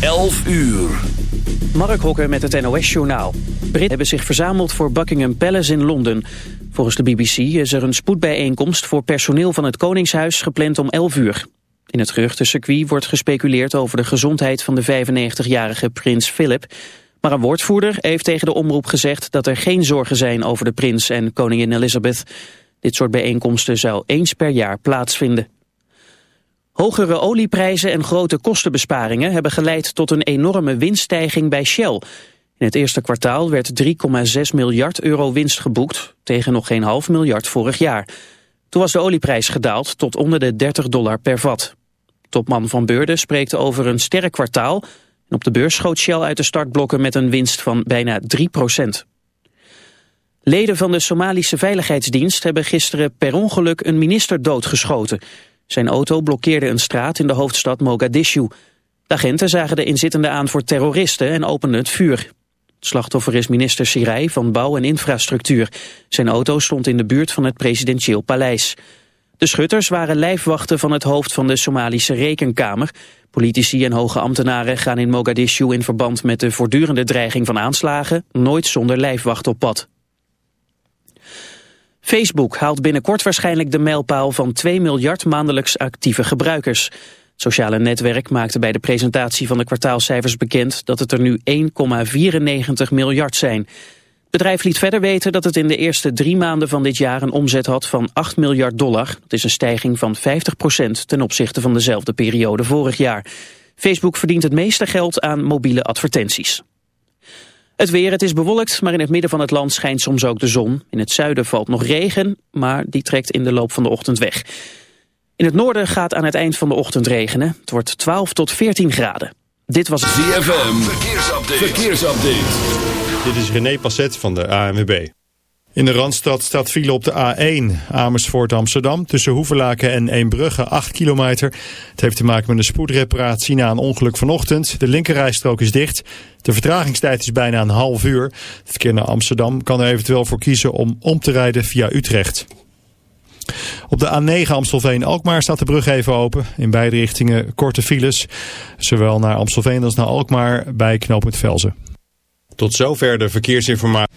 11 uur. Mark Hokker met het NOS-journaal. Britten hebben zich verzameld voor Buckingham Palace in Londen. Volgens de BBC is er een spoedbijeenkomst voor personeel van het Koningshuis gepland om 11 uur. In het geruchtencircuit wordt gespeculeerd over de gezondheid van de 95-jarige prins Philip. Maar een woordvoerder heeft tegen de omroep gezegd dat er geen zorgen zijn over de prins en koningin Elizabeth. Dit soort bijeenkomsten zou eens per jaar plaatsvinden. Hogere olieprijzen en grote kostenbesparingen hebben geleid tot een enorme winststijging bij Shell. In het eerste kwartaal werd 3,6 miljard euro winst geboekt, tegen nog geen half miljard vorig jaar. Toen was de olieprijs gedaald tot onder de 30 dollar per vat. Topman Van Beurden spreekt over een sterk kwartaal. En op de beurs schoot Shell uit de startblokken met een winst van bijna 3 procent. Leden van de Somalische Veiligheidsdienst hebben gisteren per ongeluk een minister doodgeschoten. Zijn auto blokkeerde een straat in de hoofdstad Mogadishu. De agenten zagen de inzittenden aan voor terroristen en openden het vuur. Het slachtoffer is minister Sirij van Bouw en Infrastructuur. Zijn auto stond in de buurt van het presidentieel paleis. De schutters waren lijfwachten van het hoofd van de Somalische Rekenkamer. Politici en hoge ambtenaren gaan in Mogadishu in verband met de voortdurende dreiging van aanslagen nooit zonder lijfwacht op pad. Facebook haalt binnenkort waarschijnlijk de mijlpaal van 2 miljard maandelijks actieve gebruikers. Het sociale netwerk maakte bij de presentatie van de kwartaalcijfers bekend dat het er nu 1,94 miljard zijn. Het bedrijf liet verder weten dat het in de eerste drie maanden van dit jaar een omzet had van 8 miljard dollar. Dat is een stijging van 50% ten opzichte van dezelfde periode vorig jaar. Facebook verdient het meeste geld aan mobiele advertenties. Het weer, het is bewolkt, maar in het midden van het land schijnt soms ook de zon. In het zuiden valt nog regen, maar die trekt in de loop van de ochtend weg. In het noorden gaat aan het eind van de ochtend regenen. Het wordt 12 tot 14 graden. Dit was ZFM, verkeersupdate. verkeersupdate. Dit is René Passet van de ANWB. In de Randstad staat file op de A1 Amersfoort Amsterdam tussen Hoevelaken en Eembrugge 8 kilometer. Het heeft te maken met een spoedreparatie na een ongeluk vanochtend. De linkerrijstrook is dicht. De vertragingstijd is bijna een half uur. Het verkeer naar Amsterdam kan er eventueel voor kiezen om om te rijden via Utrecht. Op de A9 Amstelveen-Alkmaar staat de brug even open. In beide richtingen korte files. Zowel naar Amstelveen als naar Alkmaar bij knooppunt Velzen. Tot zover de verkeersinformatie.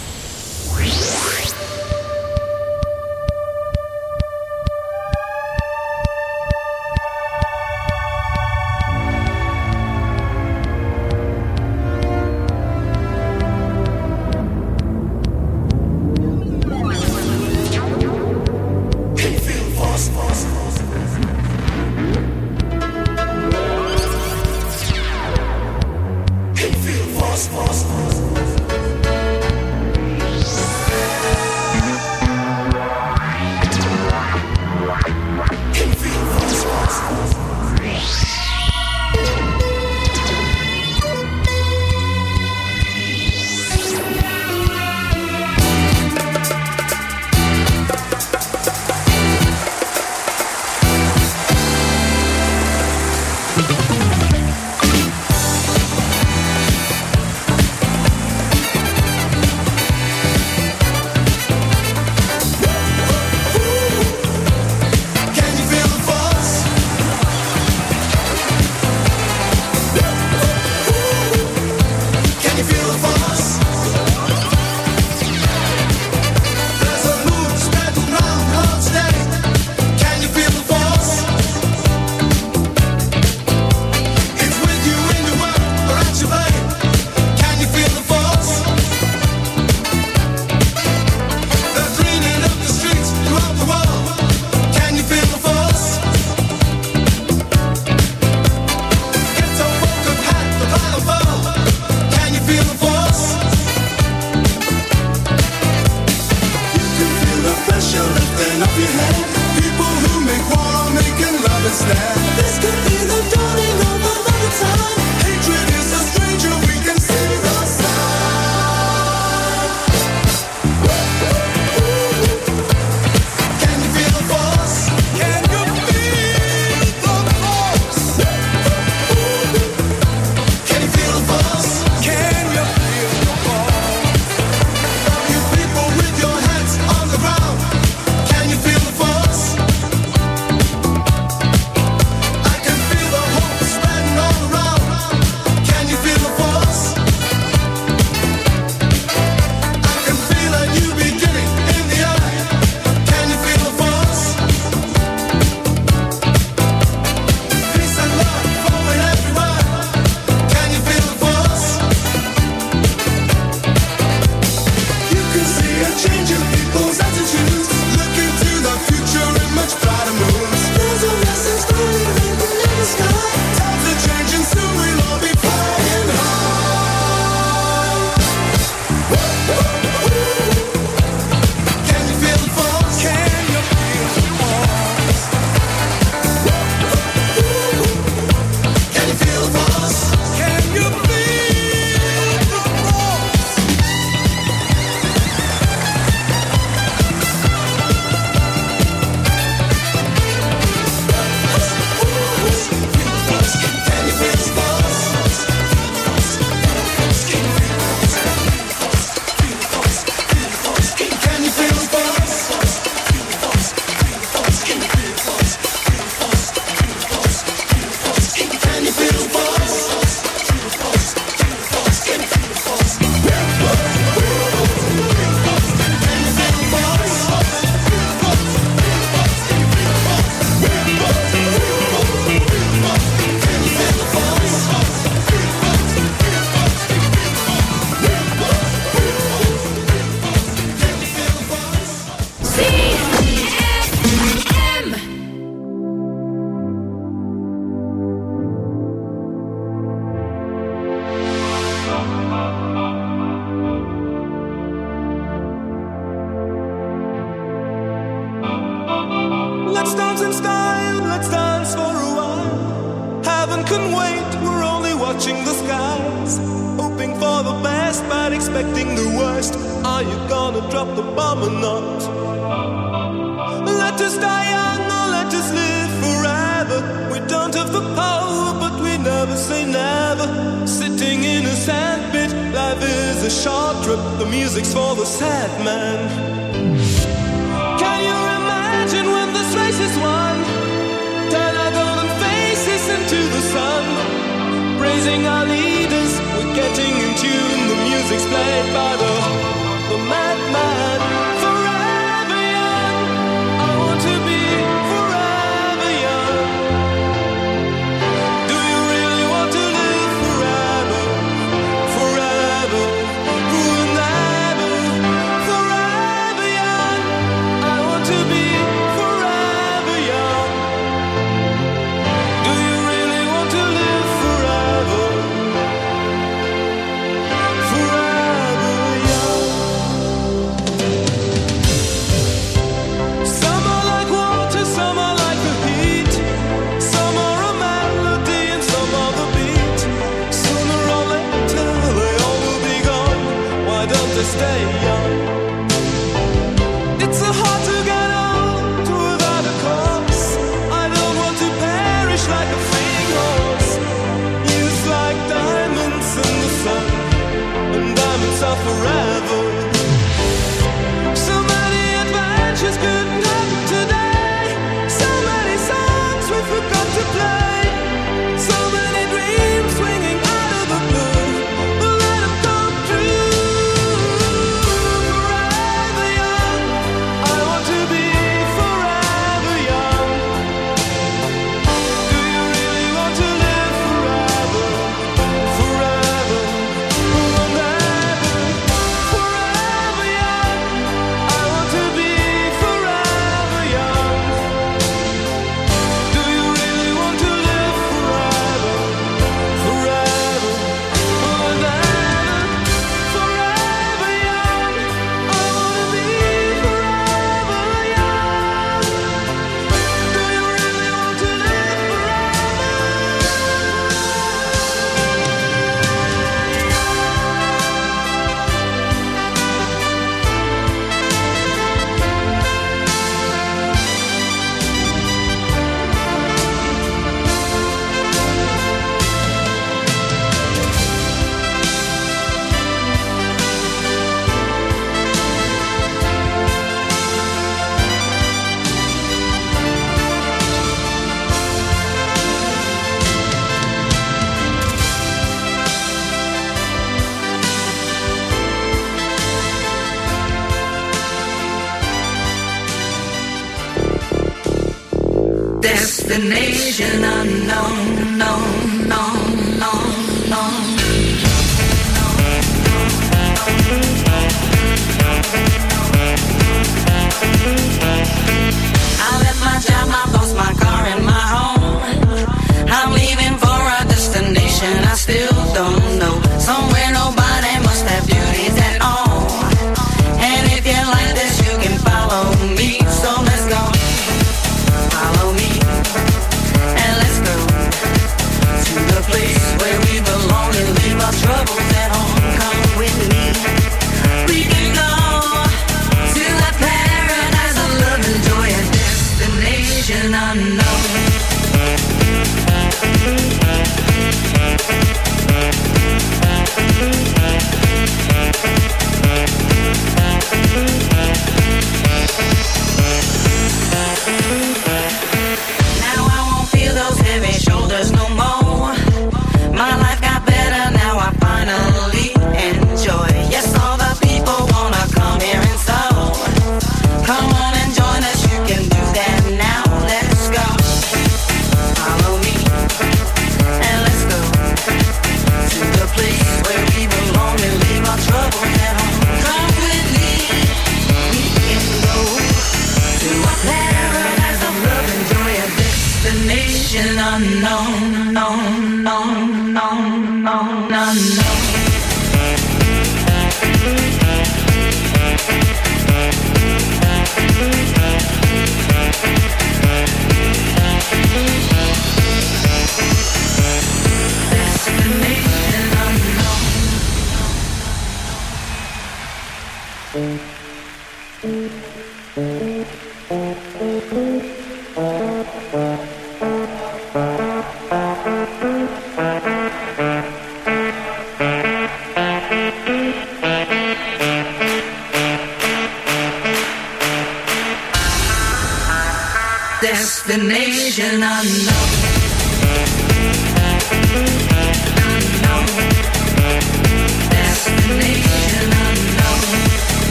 Destination unknown, known,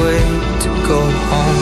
way to go home.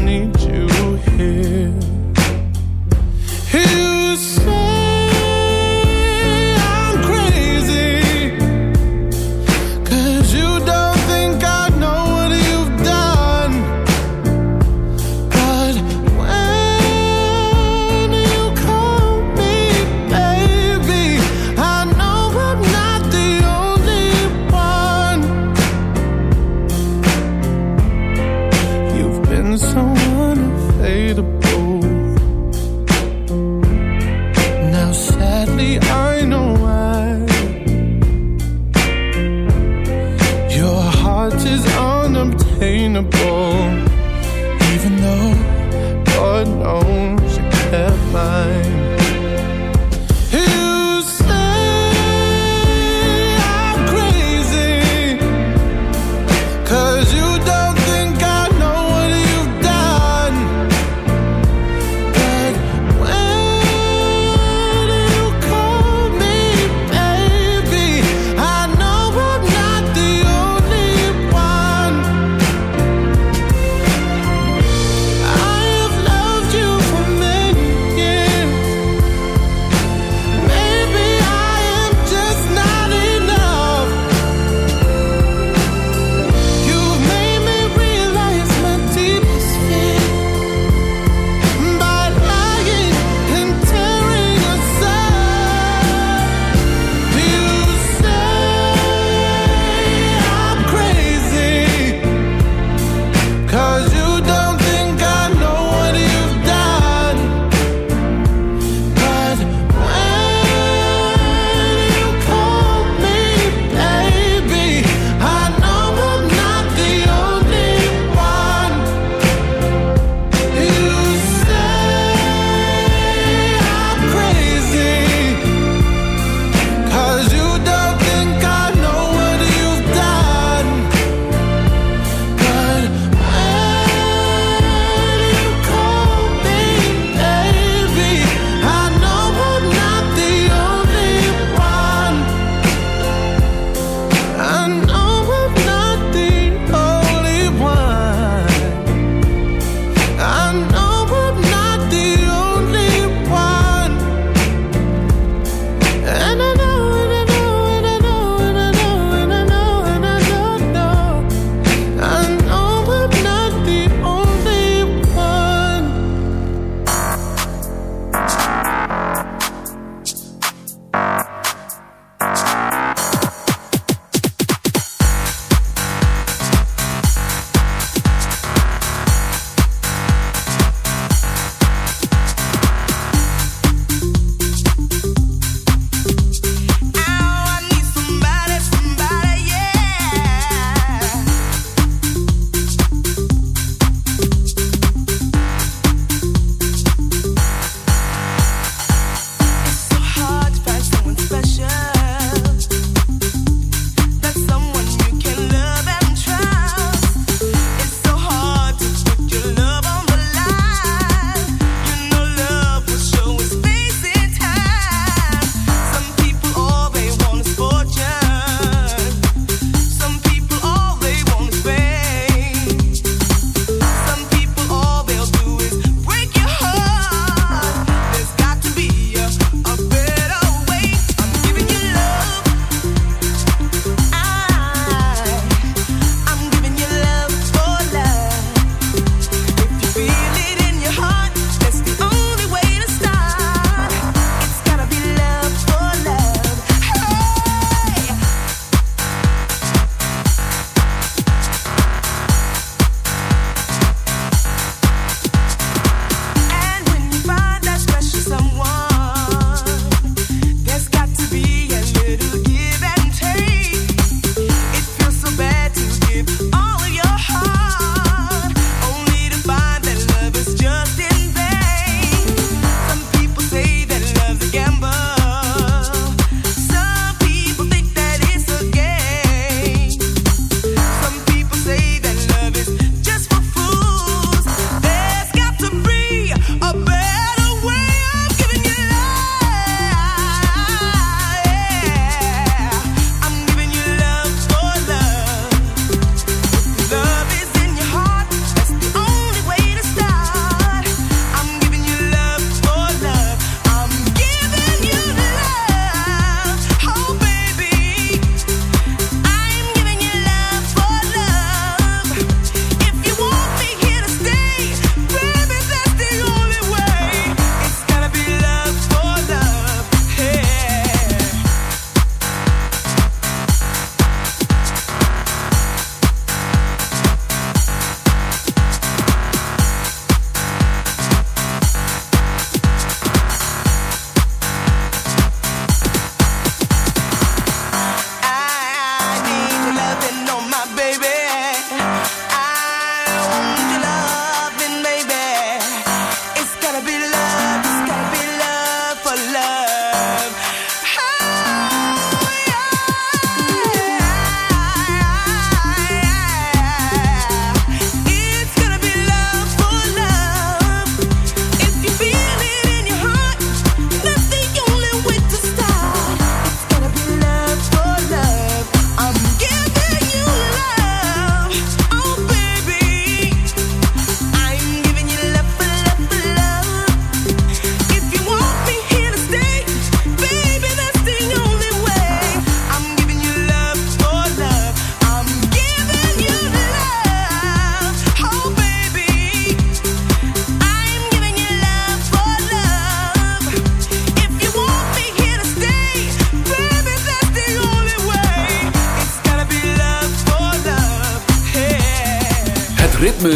是。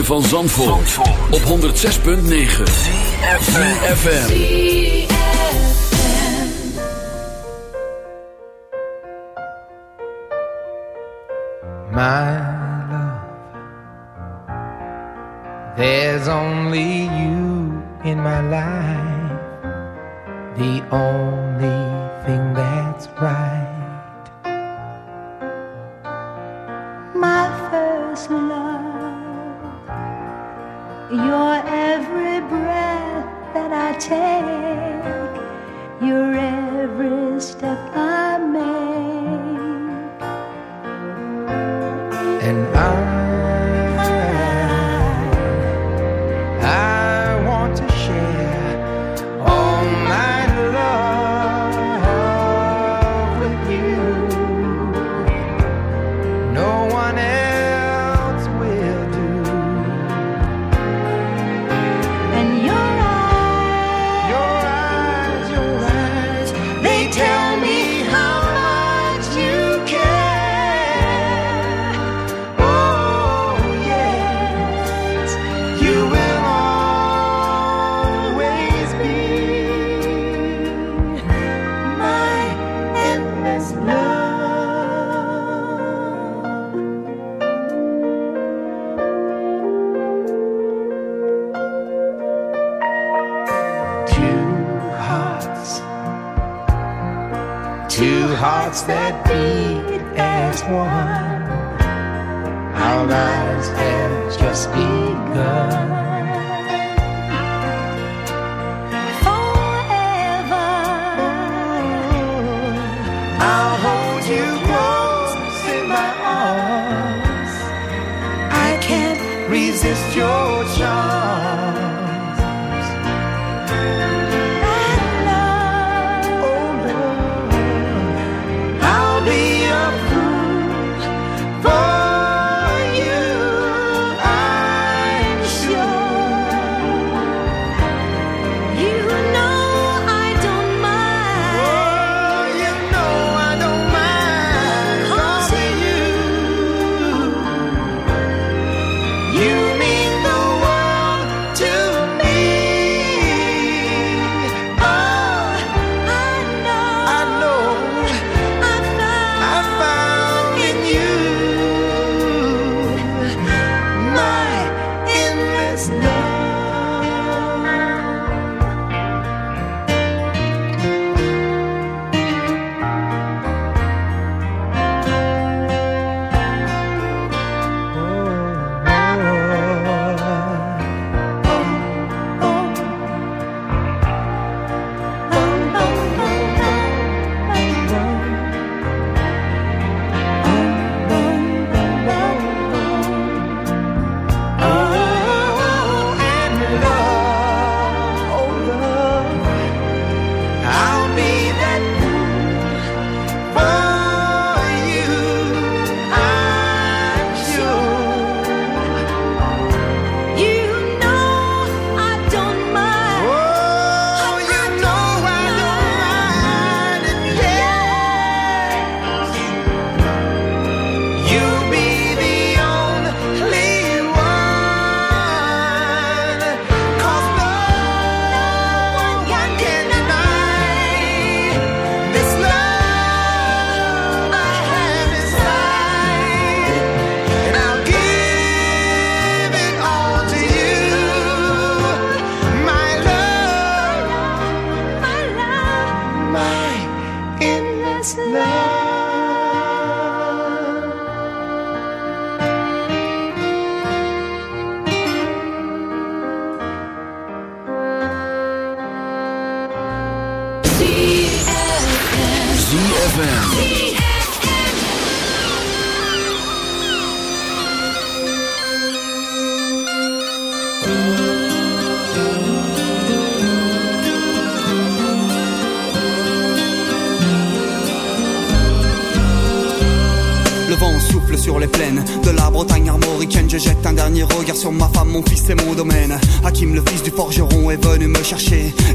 van Zandvoort, Zandvoort. op 106.9 CFFM My love There's only you in my life. The only thing that's right.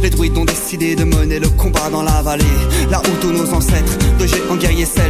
Les druides ont décidé de mener le combat dans la vallée. Là où tous nos ancêtres, de géants guerriers celtes,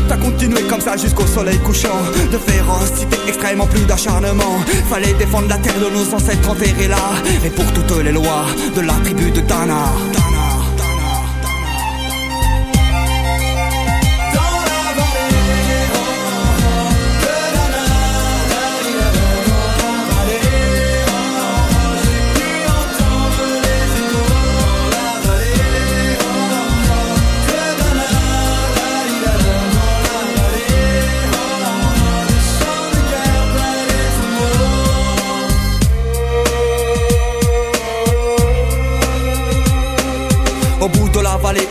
a continué comme ça jusqu'au soleil couchant. De férocité extrêmement plus d'acharnement. Fallait défendre la terre de nos ancêtres enterrés là. Et pour toutes les lois de la tribu de Dana. avaler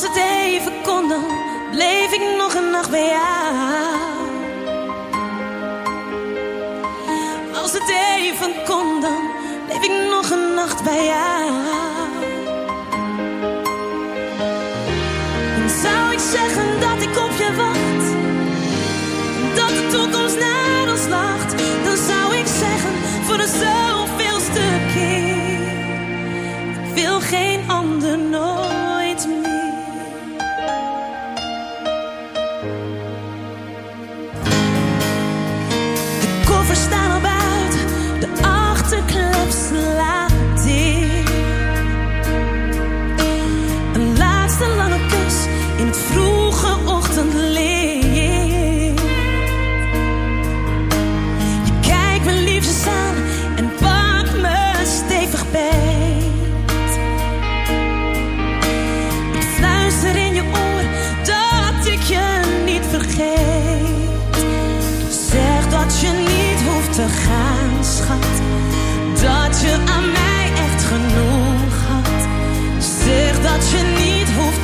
als het even kon, dan bleef ik nog een nacht bij jou. Als het even kon, dan bleef ik nog een nacht bij jou. En zou ik zeggen dat ik op je wacht, dat de toekomst naar ons lacht, dan zou ik zeggen voor de zoveelste keer: ik wil geen ander nood.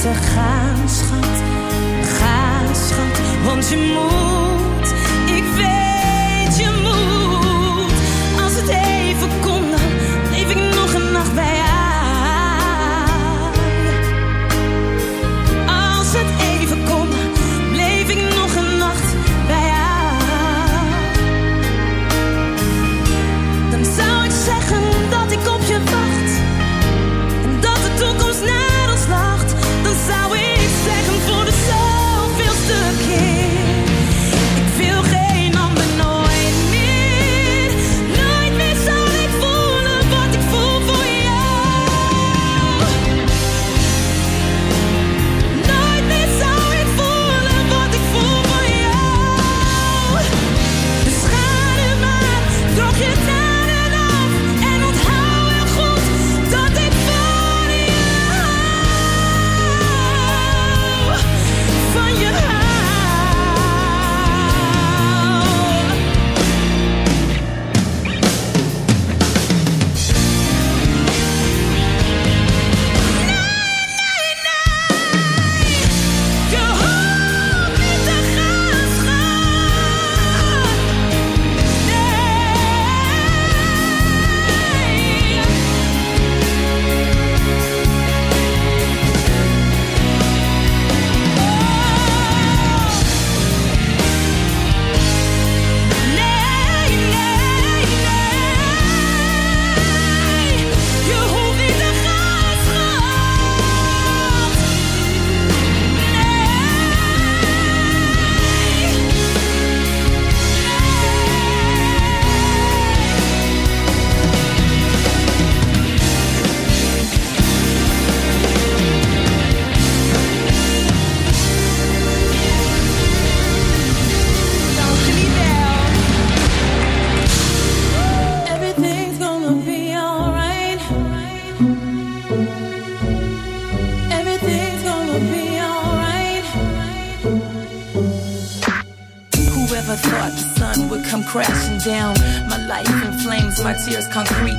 We gaan, schat. gaan schat, want je moet.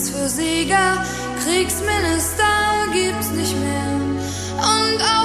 Nix für Sieger, Kriegsminister gibt's nicht mehr. Und auch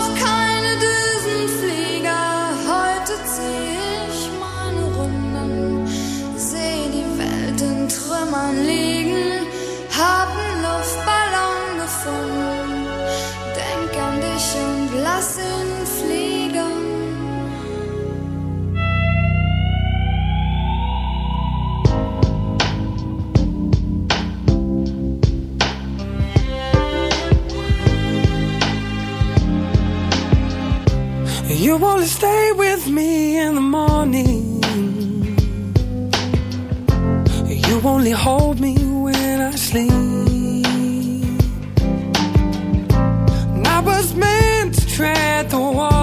you only stay with me in the morning. You only hold me when I sleep. And I was meant to tread the water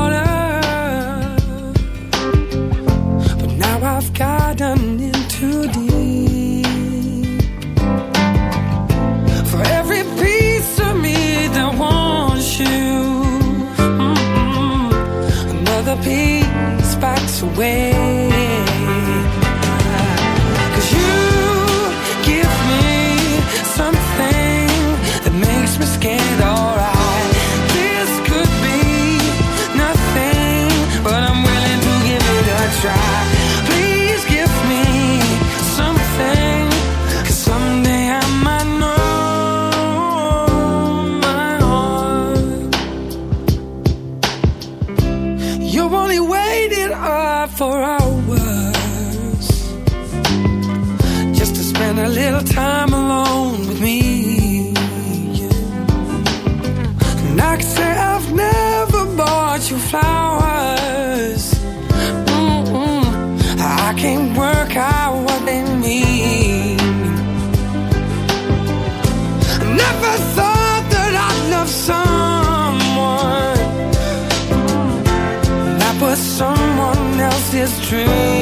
Dream.